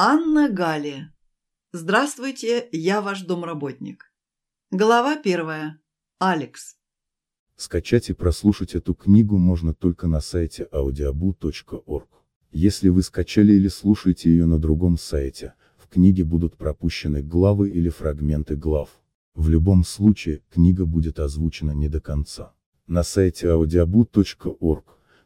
Анна Гали. Здравствуйте, я ваш домработник. Глава первая. Алекс. Скачать и прослушать эту книгу можно только на сайте audiobu.org. Если вы скачали или слушаете ее на другом сайте, в книге будут пропущены главы или фрагменты глав. В любом случае, книга будет озвучена не до конца. На сайте audiobu.org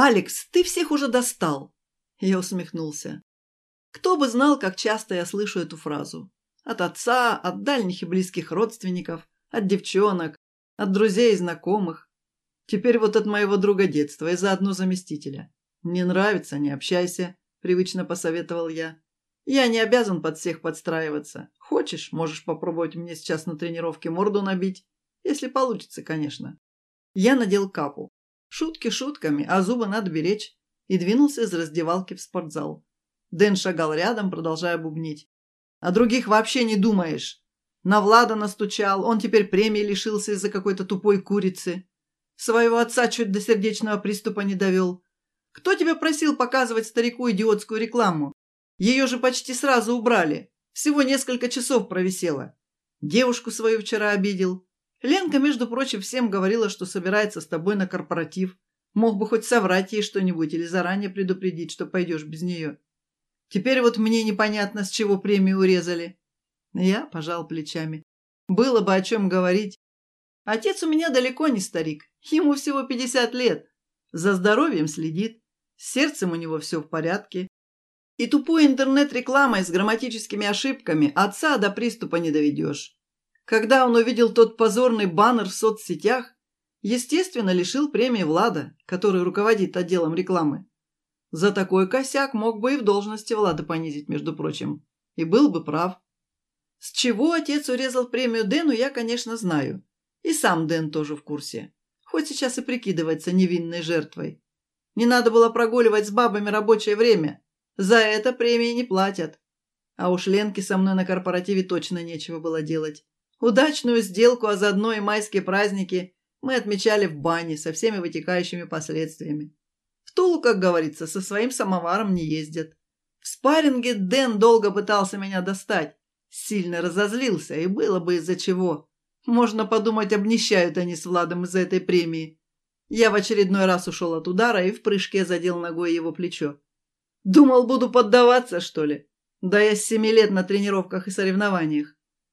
«Алекс, ты всех уже достал!» Я усмехнулся. Кто бы знал, как часто я слышу эту фразу. От отца, от дальних и близких родственников, от девчонок, от друзей и знакомых. Теперь вот от моего друга детства и заодно заместителя. «Не нравится, не общайся», – привычно посоветовал я. «Я не обязан под всех подстраиваться. Хочешь, можешь попробовать мне сейчас на тренировке морду набить. Если получится, конечно». Я надел капу. Шутки шутками, а зубы надо беречь. И двинулся из раздевалки в спортзал. Дэн шагал рядом, продолжая бубнить. О других вообще не думаешь. На Влада настучал, он теперь премии лишился из-за какой-то тупой курицы. Своего отца чуть до сердечного приступа не довел. Кто тебя просил показывать старику идиотскую рекламу? Ее же почти сразу убрали. Всего несколько часов провисела. Девушку свою вчера обидел. Ленка, между прочим, всем говорила, что собирается с тобой на корпоратив. Мог бы хоть соврать ей что-нибудь или заранее предупредить, что пойдешь без нее. Теперь вот мне непонятно, с чего премию урезали. Я пожал плечами. Было бы о чем говорить. Отец у меня далеко не старик. Ему всего 50 лет. За здоровьем следит. С сердцем у него все в порядке. И тупой интернет-рекламой с грамматическими ошибками отца до приступа не доведешь. Когда он увидел тот позорный баннер в соцсетях, естественно, лишил премии Влада, который руководит отделом рекламы. За такой косяк мог бы и в должности Влада понизить, между прочим. И был бы прав. С чего отец урезал премию Дэну, я, конечно, знаю. И сам Дэн тоже в курсе. Хоть сейчас и прикидывается невинной жертвой. Не надо было прогуливать с бабами рабочее время. За это премии не платят. А уж Ленке со мной на корпоративе точно нечего было делать. Удачную сделку, а заодно и майские праздники мы отмечали в бане со всеми вытекающими последствиями. В Тулу, как говорится, со своим самоваром не ездят. В спарринге Дэн долго пытался меня достать. Сильно разозлился, и было бы из-за чего. Можно подумать, обнищают они с Владом из-за этой премии. Я в очередной раз ушел от удара и в прыжке задел ногой его плечо. Думал, буду поддаваться, что ли? Да я с семи лет на тренировках и соревнованиях.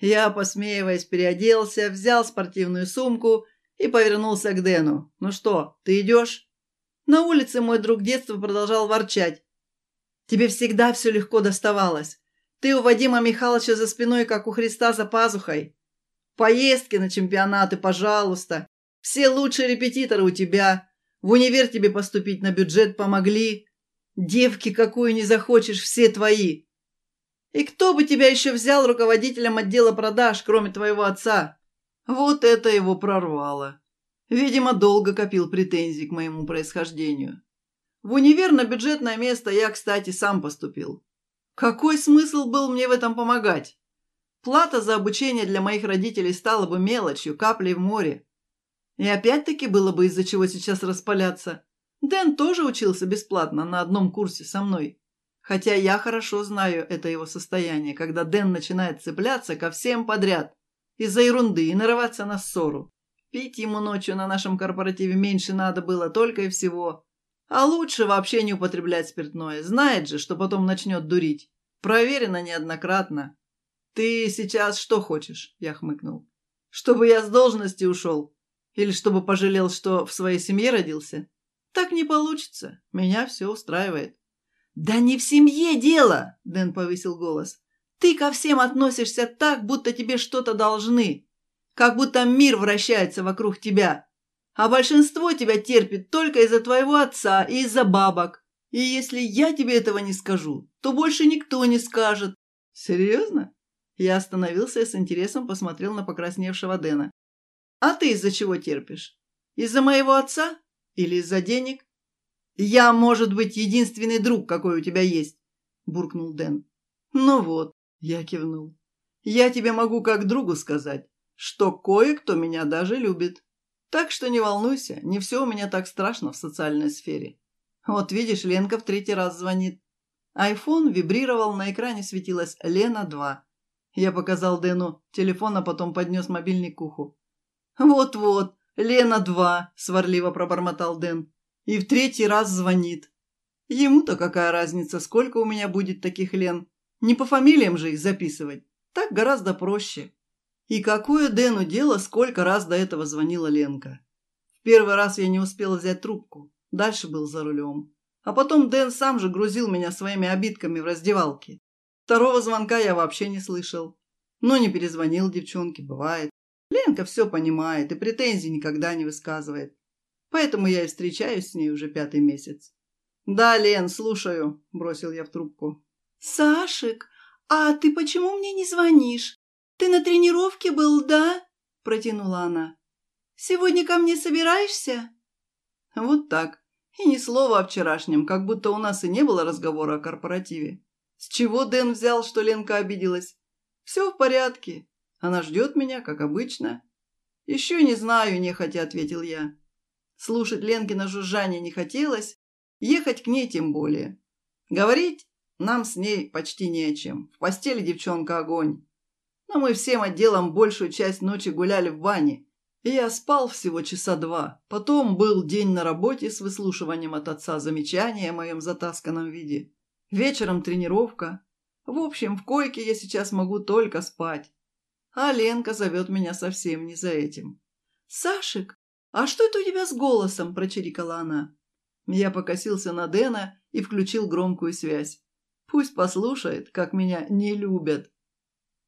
Я, посмеиваясь, переоделся, взял спортивную сумку и повернулся к Дэну. «Ну что, ты идешь?» На улице мой друг детства продолжал ворчать. «Тебе всегда все легко доставалось. Ты у Вадима Михайловича за спиной, как у Христа за пазухой. Поездки на чемпионаты, пожалуйста. Все лучшие репетиторы у тебя. В универ тебе поступить на бюджет помогли. Девки, какую не захочешь, все твои. И кто бы тебя еще взял руководителем отдела продаж, кроме твоего отца? Вот это его прорвало. Видимо, долго копил претензий к моему происхождению. В универ на бюджетное место я, кстати, сам поступил. Какой смысл был мне в этом помогать? Плата за обучение для моих родителей стала бы мелочью, каплей в море. И опять-таки было бы из-за чего сейчас распаляться. Дэн тоже учился бесплатно на одном курсе со мной. Хотя я хорошо знаю это его состояние, когда Дэн начинает цепляться ко всем подряд из-за ерунды и нарываться на ссору. Пить ему ночью на нашем корпоративе меньше надо было только и всего. А лучше вообще не употреблять спиртное. Знает же, что потом начнет дурить. Проверено неоднократно. «Ты сейчас что хочешь?» – я хмыкнул. «Чтобы я с должности ушел? Или чтобы пожалел, что в своей семье родился?» «Так не получится. Меня все устраивает». «Да не в семье дело!» – Дэн повысил голос. «Ты ко всем относишься так, будто тебе что-то должны. Как будто мир вращается вокруг тебя. А большинство тебя терпит только из-за твоего отца и из-за бабок. И если я тебе этого не скажу, то больше никто не скажет». «Серьезно?» Я остановился и с интересом посмотрел на покрасневшего Дэна. «А ты из-за чего терпишь? Из-за моего отца? Или из-за денег?» «Я, может быть, единственный друг, какой у тебя есть», – буркнул Дэн. «Ну вот», – я кивнул. «Я тебе могу как другу сказать, что кое-кто меня даже любит. Так что не волнуйся, не все у меня так страшно в социальной сфере. Вот видишь, Ленка в третий раз звонит. Айфон вибрировал, на экране светилась «Лена-2». Я показал Дэну телефон, а потом поднес мобильник к уху. «Вот-вот, Лена-2», – сварливо пробормотал Дэн. и в третий раз звонит. Ему-то какая разница, сколько у меня будет таких Лен. Не по фамилиям же их записывать. Так гораздо проще. И какое Дэну дело, сколько раз до этого звонила Ленка. В первый раз я не успела взять трубку. Дальше был за рулем. А потом Дэн сам же грузил меня своими обидками в раздевалке. Второго звонка я вообще не слышал. Но не перезвонил девчонке, бывает. Ленка все понимает и претензий никогда не высказывает поэтому я и встречаюсь с ней уже пятый месяц. «Да, Лен, слушаю», – бросил я в трубку. «Сашик, а ты почему мне не звонишь? Ты на тренировке был, да?» – протянула она. «Сегодня ко мне собираешься?» Вот так. И ни слова о вчерашнем, как будто у нас и не было разговора о корпоративе. С чего Дэн взял, что Ленка обиделась? Все в порядке. Она ждет меня, как обычно. Еще не знаю, нехотя ответил я. Слушать Ленкина жужжание не хотелось, ехать к ней тем более. Говорить нам с ней почти не о чем. В постели девчонка огонь. Но мы всем отделом большую часть ночи гуляли в бане. И я спал всего часа два. Потом был день на работе с выслушиванием от отца замечания о моем затасканном виде. Вечером тренировка. В общем, в койке я сейчас могу только спать. А Ленка зовет меня совсем не за этим. «Сашек!» «А что это у тебя с голосом?» – прочирикала она. Я покосился на Дэна и включил громкую связь. Пусть послушает, как меня не любят.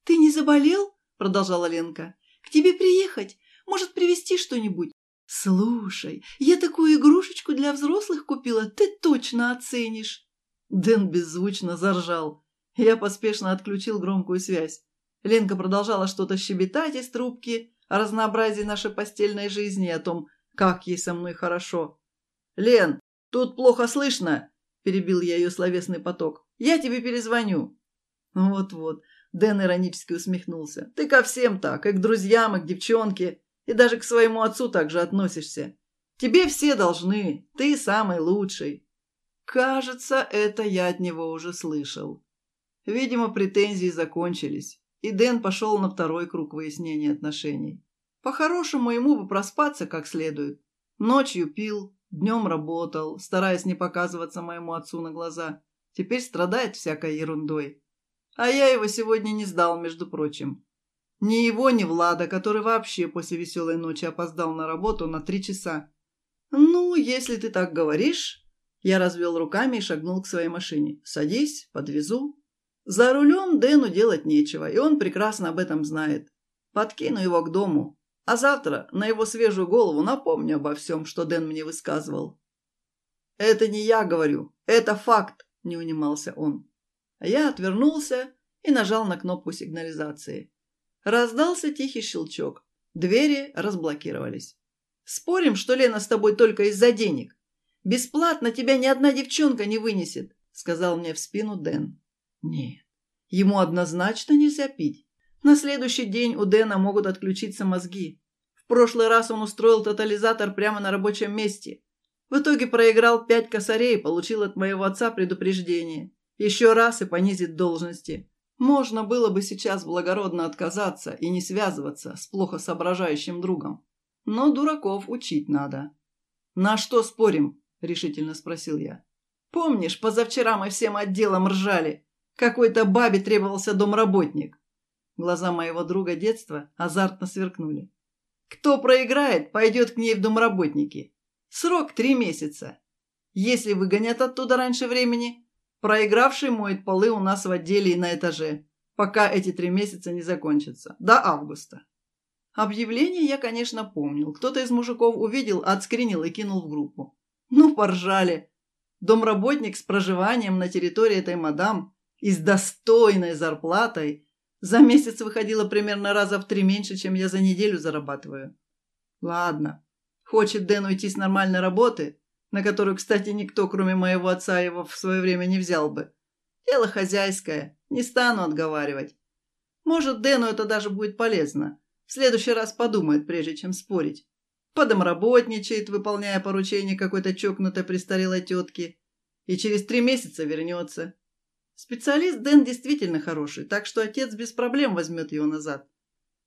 «Ты не заболел?» – продолжала Ленка. «К тебе приехать? Может, привезти что-нибудь?» «Слушай, я такую игрушечку для взрослых купила, ты точно оценишь!» Дэн беззвучно заржал. Я поспешно отключил громкую связь. Ленка продолжала что-то щебетать из трубки, о разнообразии нашей постельной жизни и о том, как ей со мной хорошо. «Лен, тут плохо слышно!» – перебил я ее словесный поток. «Я тебе перезвоню». «Вот-вот», – Дэн иронически усмехнулся. «Ты ко всем так, и к друзьям, и к девчонке, и даже к своему отцу так же относишься. Тебе все должны, ты самый лучший». Кажется, это я от него уже слышал. Видимо, претензии закончились, и Дэн пошел на второй круг выяснения отношений. По-хорошему ему бы проспаться как следует. Ночью пил, днем работал, стараясь не показываться моему отцу на глаза. Теперь страдает всякой ерундой. А я его сегодня не сдал, между прочим. Ни его, ни Влада, который вообще после веселой ночи опоздал на работу на три часа. «Ну, если ты так говоришь...» Я развел руками и шагнул к своей машине. «Садись, подвезу, за рулем Дэну делать нечего, и он прекрасно об этом знает. Подкину его к дому, а завтра на его свежую голову напомню обо всем, что Дэн мне высказывал. «Это не я говорю, это факт», – не унимался он. А я отвернулся и нажал на кнопку сигнализации. Раздался тихий щелчок. Двери разблокировались. «Спорим, что Лена с тобой только из-за денег? Бесплатно тебя ни одна девчонка не вынесет», – сказал мне в спину Дэн. Нет, ему однозначно нельзя пить. На следующий день у Дэна могут отключиться мозги. В прошлый раз он устроил тотализатор прямо на рабочем месте. В итоге проиграл пять косарей и получил от моего отца предупреждение. Еще раз и понизит должности. Можно было бы сейчас благородно отказаться и не связываться с плохо соображающим другом. Но дураков учить надо. «На что спорим?» – решительно спросил я. «Помнишь, позавчера мы всем отделом ржали? Какой-то бабе требовался домработник. Глаза моего друга детства азартно сверкнули. Кто проиграет, пойдет к ней в домработники. Срок три месяца. Если выгонят оттуда раньше времени, проигравший моет полы у нас в отделе и на этаже, пока эти три месяца не закончатся. До августа. Объявление я, конечно, помнил. Кто-то из мужиков увидел, отскринил и кинул в группу. Ну, поржали. Домработник с проживанием на территории этой мадам и с достойной зарплатой за месяц выходила примерно раза в три меньше, чем я за неделю зарабатываю. Ладно. Хочет Дэн уйти с нормальной работы, на которую, кстати, никто, кроме моего отца, его в свое время не взял бы. Дело хозяйское, не стану отговаривать. Может, Дэну это даже будет полезно. В следующий раз подумает, прежде чем спорить. Подомработничает, выполняя поручение какой-то чокнутой престарелой тетки. И через три месяца вернется. Специалист Дэн действительно хороший, так что отец без проблем возьмет его назад.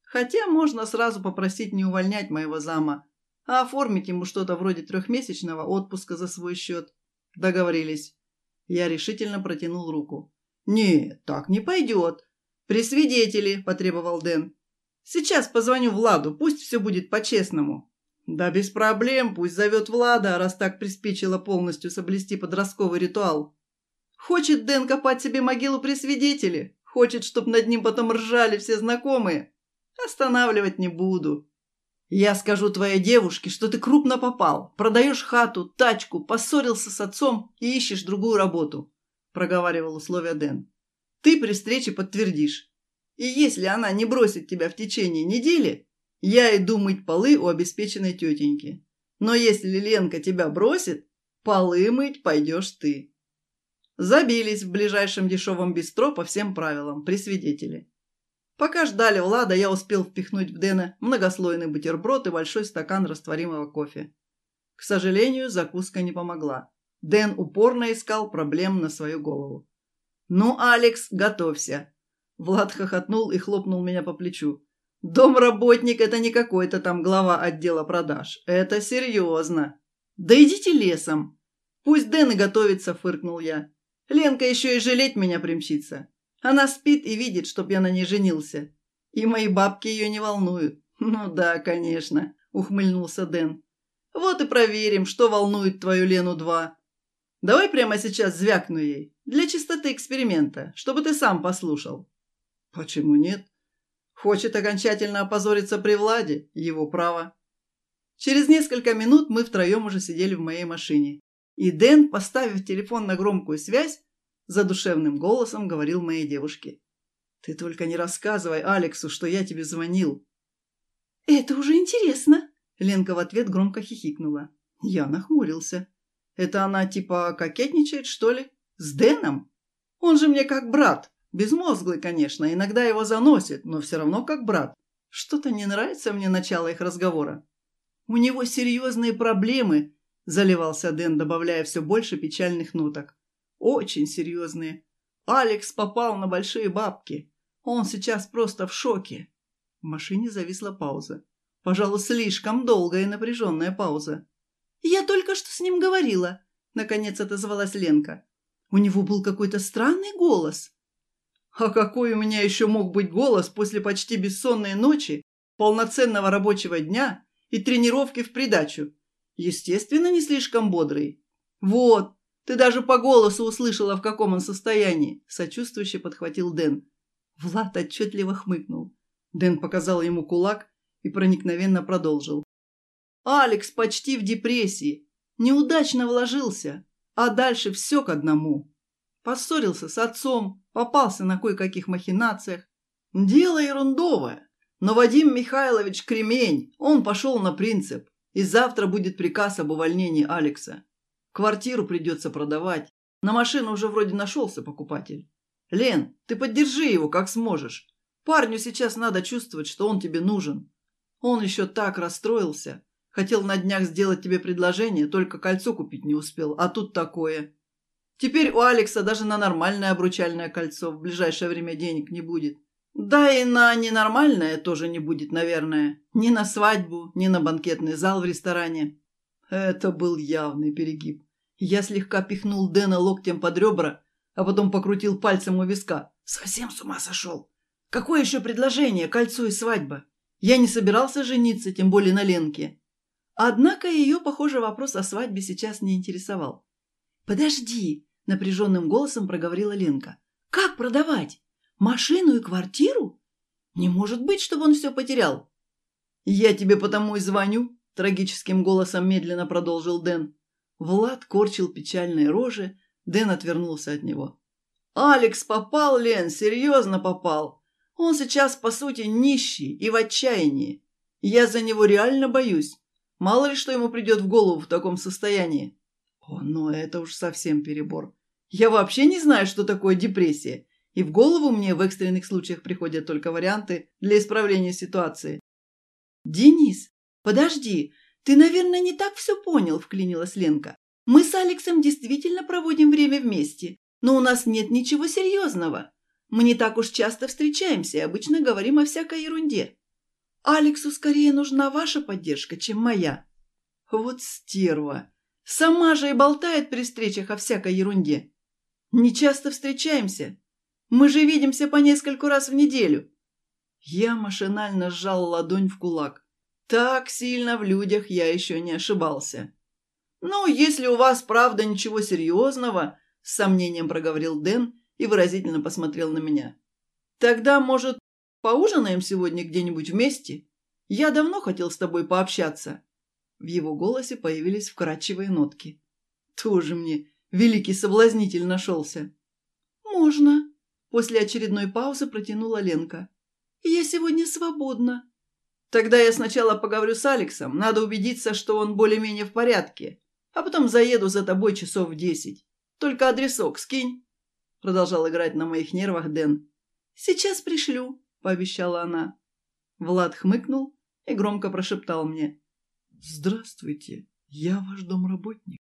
Хотя можно сразу попросить не увольнять моего зама, а оформить ему что-то вроде трехмесячного отпуска за свой счет. Договорились. Я решительно протянул руку. «Не, так не пойдет. При свидетеле», – потребовал Дэн. «Сейчас позвоню Владу, пусть все будет по-честному». «Да без проблем, пусть зовет Влада, раз так приспичило полностью соблести подростковый ритуал», Хочет Дэн копать себе могилу при свидетеле. Хочет, чтоб над ним потом ржали все знакомые. Останавливать не буду. Я скажу твоей девушке, что ты крупно попал. Продаешь хату, тачку, поссорился с отцом и ищешь другую работу», – проговаривал условия Дэн. «Ты при встрече подтвердишь. И если она не бросит тебя в течение недели, я иду мыть полы у обеспеченной тетеньки. Но если Ленка тебя бросит, полы мыть пойдешь ты». Забились в ближайшем дешевом бистро по всем правилам, при свидетеле. Пока ждали Влада, я успел впихнуть в Дэна многослойный бутерброд и большой стакан растворимого кофе. К сожалению, закуска не помогла. Дэн упорно искал проблем на свою голову. «Ну, Алекс, готовься!» Влад хохотнул и хлопнул меня по плечу. «Домработник – это не какой-то там глава отдела продаж. Это серьезно!» «Да идите лесом!» «Пусть Дэн и готовится», – фыркнул я. Ленка еще и жалеть меня примчится. Она спит и видит, чтоб я на ней женился. И мои бабки ее не волнуют. Ну да, конечно, ухмыльнулся Дэн. Вот и проверим, что волнует твою Лену-2. Давай прямо сейчас звякну ей, для чистоты эксперимента, чтобы ты сам послушал. Почему нет? Хочет окончательно опозориться при Владе, его право. Через несколько минут мы втроем уже сидели в моей машине. И Дэн, поставив телефон на громкую связь, задушевным голосом говорил моей девушке. «Ты только не рассказывай Алексу, что я тебе звонил». «Это уже интересно!» Ленка в ответ громко хихикнула. Я нахмурился. «Это она типа кокетничает, что ли? С Дэном? Он же мне как брат. Безмозглый, конечно, иногда его заносит, но все равно как брат. Что-то не нравится мне начало их разговора. У него серьезные проблемы, Заливался Дэн, добавляя все больше печальных ноток. Очень серьезные. Алекс попал на большие бабки. Он сейчас просто в шоке. В машине зависла пауза. Пожалуй, слишком долгая и напряженная пауза. «Я только что с ним говорила», — наконец отозвалась Ленка. «У него был какой-то странный голос». «А какой у меня еще мог быть голос после почти бессонной ночи, полноценного рабочего дня и тренировки в придачу?» Естественно, не слишком бодрый. «Вот, ты даже по голосу услышала, в каком он состоянии!» Сочувствующе подхватил Дэн. Влад отчетливо хмыкнул. Дэн показал ему кулак и проникновенно продолжил. «Алекс почти в депрессии. Неудачно вложился, а дальше все к одному. Поссорился с отцом, попался на кое-каких махинациях. Дело ерундовое, но Вадим Михайлович кремень, он пошел на принцип. И завтра будет приказ об увольнении Алекса. Квартиру придется продавать. На машину уже вроде нашелся покупатель. Лен, ты поддержи его, как сможешь. Парню сейчас надо чувствовать, что он тебе нужен. Он еще так расстроился. Хотел на днях сделать тебе предложение, только кольцо купить не успел, а тут такое. Теперь у Алекса даже на нормальное обручальное кольцо в ближайшее время денег не будет. Да и на ненормальное тоже не будет, наверное. Ни на свадьбу, ни на банкетный зал в ресторане. Это был явный перегиб. Я слегка пихнул Дэна локтем под ребра, а потом покрутил пальцем у виска. Совсем с ума сошел. Какое еще предложение, кольцо и свадьба? Я не собирался жениться, тем более на Ленке. Однако ее, похоже, вопрос о свадьбе сейчас не интересовал. «Подожди!» – напряженным голосом проговорила Ленка. «Как продавать?» Машину и квартиру? Не может быть, чтобы он все потерял. Я тебе потому и звоню, трагическим голосом медленно продолжил Дэн. Влад корчил печальные рожи, Дэн отвернулся от него. «Алекс попал, Лен, серьезно попал. Он сейчас, по сути, нищий и в отчаянии. Я за него реально боюсь. Мало ли что ему придет в голову в таком состоянии». «О, но ну это уж совсем перебор. Я вообще не знаю, что такое депрессия. И в голову мне в экстренных случаях приходят только варианты для исправления ситуации. «Денис, подожди, ты, наверное, не так все понял», – вклинилась Ленка. «Мы с Алексом действительно проводим время вместе, но у нас нет ничего серьезного. Мы не так уж часто встречаемся и обычно говорим о всякой ерунде. Алексу скорее нужна ваша поддержка, чем моя». «Вот стерва! Сама же и болтает при встречах о всякой ерунде. Не часто встречаемся, мы же видимся по нескольку раз в неделю. Я машинально сжал ладонь в кулак. Так сильно в людях я еще не ошибался. «Ну, если у вас, правда, ничего серьезного», – с сомнением проговорил Дэн и выразительно посмотрел на меня. «Тогда, может, поужинаем сегодня где-нибудь вместе? Я давно хотел с тобой пообщаться». В его голосе появились вкрадчивые нотки. «Тоже мне великий соблазнитель нашелся». «Можно», После очередной паузы протянула Ленка. «Я сегодня свободна». «Тогда я сначала поговорю с Алексом. Надо убедиться, что он более-менее в порядке. А потом заеду за тобой часов в десять. Только адресок скинь». Продолжал играть на моих нервах Дэн. «Сейчас пришлю», – пообещала она. Влад хмыкнул и громко прошептал мне. «Здравствуйте, я ваш домработник».